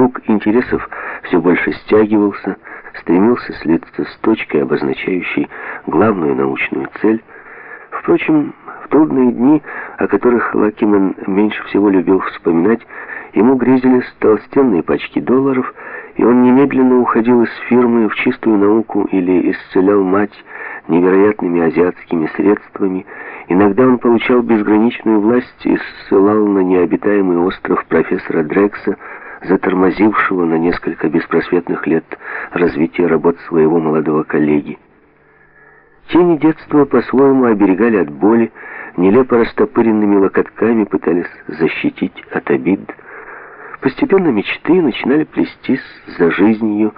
Круг интересов все больше стягивался, стремился слиться с точкой, обозначающей главную научную цель. Впрочем, в трудные дни, о которых Лакимен меньше всего любил вспоминать, ему грезились толстенные пачки долларов, и он немедленно уходил из фирмы в чистую науку или исцелял мать невероятными азиатскими средствами. Иногда он получал безграничную власть и ссылал на необитаемый остров профессора Дрекса, затормозившего на несколько беспросветных лет развитие работ своего молодого коллеги. Тени детства по-своему оберегали от боли, нелепо растопыренными локотками пытались защитить от обид. Постепенно мечты начинали плестись за жизнью,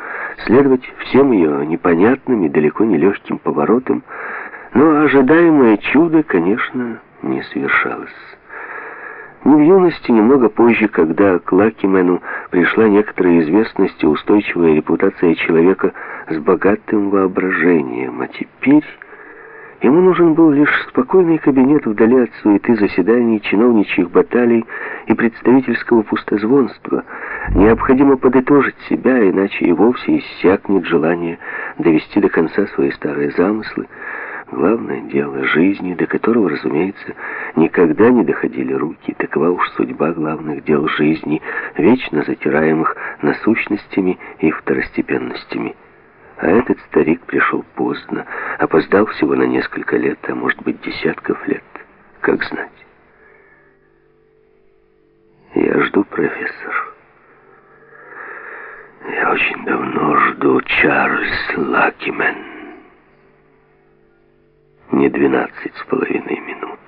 следовать всем ее непонятным и далеко не легким поворотам, но ожидаемое чудо, конечно, не совершалось. Не в юности, немного позже, когда к Лакимену пришла некоторая известность и устойчивая репутация человека с богатым воображением, а теперь ему нужен был лишь спокойный кабинет вдали от суеты заседаний, чиновничьих баталий и представительского пустозвонства. Необходимо подытожить себя, иначе и вовсе иссякнет желание довести до конца свои старые замыслы, Главное дело жизни, до которого, разумеется, никогда не доходили руки. Такова уж судьба главных дел жизни, вечно затираемых насущностями и второстепенностями. А этот старик пришел поздно, опоздал всего на несколько лет, а может быть десятков лет. Как знать? Я жду, профессор. Я очень давно жду Чарльз Лакимен не двенадцать с половиной минут,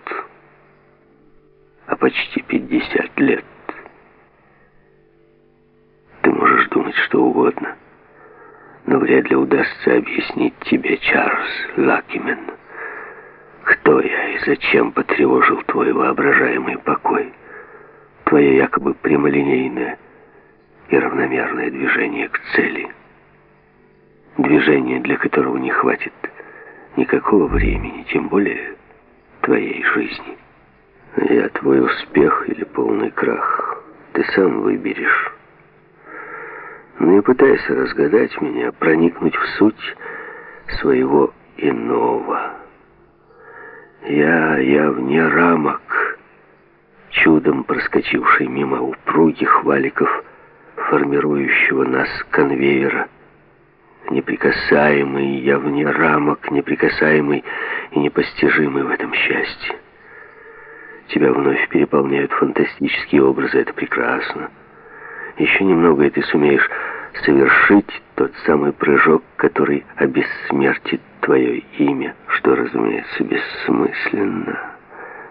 а почти пятьдесят лет. Ты можешь думать что угодно, но вряд ли удастся объяснить тебе, Чарльз Лакимен, кто я и зачем потревожил твой воображаемый покой, твое якобы прямолинейное и равномерное движение к цели, движение, для которого не хватит никакого времени, тем более твоей жизни. Я твой успех или полный крах, ты сам выберешь. Не пытайся разгадать меня, проникнуть в суть своего иного. Я, я вне рамок, чудом проскочивший мимо упругих валиков, формирующего нас конвейера, неприкасаемый, я вне рамок, неприкасаемый и непостижимый в этом счастье. Тебя вновь переполняют фантастические образы, это прекрасно. Еще немного, и ты сумеешь совершить тот самый прыжок, который обессмертит твое имя, что, разумеется, бессмысленно,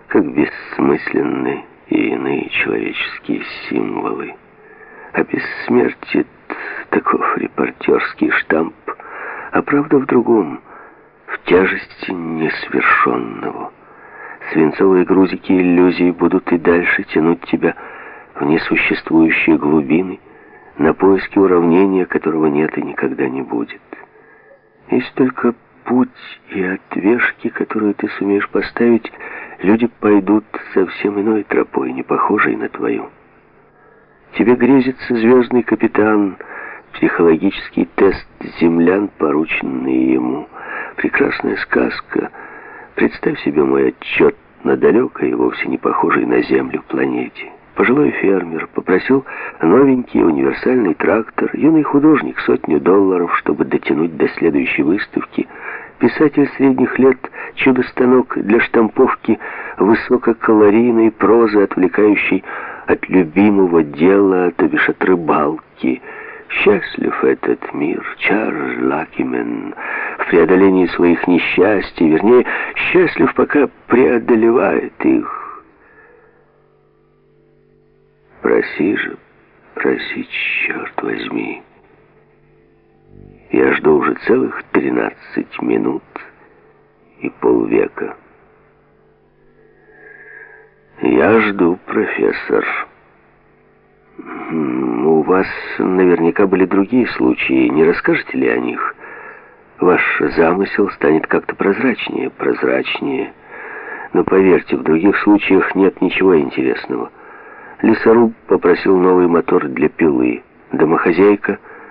как бессмысленны и иные человеческие символы. Обессмертит Таков репортерский штамп, а правда в другом, в тяжести несвершенного. Свинцовые грузики иллюзий будут и дальше тянуть тебя в несуществующие глубины, на поиски уравнения, которого нет и никогда не будет. Есть только путь и отвешки, которую ты сумеешь поставить, люди пойдут совсем иной тропой, не похожей на твою. Тебе грезится звездный капитан, психологический тест землян, порученный ему. Прекрасная сказка. Представь себе мой отчет на далекой и вовсе не похожей на Землю планете. Пожилой фермер попросил новенький универсальный трактор, юный художник сотню долларов, чтобы дотянуть до следующей выставки. Писатель средних лет, чудо-станок для штамповки высококалорийной прозы, отвлекающей от любимого дела, то бишь от рыбалки. Счастлив этот мир, Чарльз Лакимен, в преодолении своих несчастий, вернее, счастлив, пока преодолевает их. Проси же, проси, черт возьми. Я жду уже целых тринадцать минут и полвека. «Я жду, профессор». «У вас наверняка были другие случаи. Не расскажете ли о них? Ваш замысел станет как-то прозрачнее, прозрачнее. Но поверьте, в других случаях нет ничего интересного». Лесоруб попросил новый мотор для пилы. Домохозяйка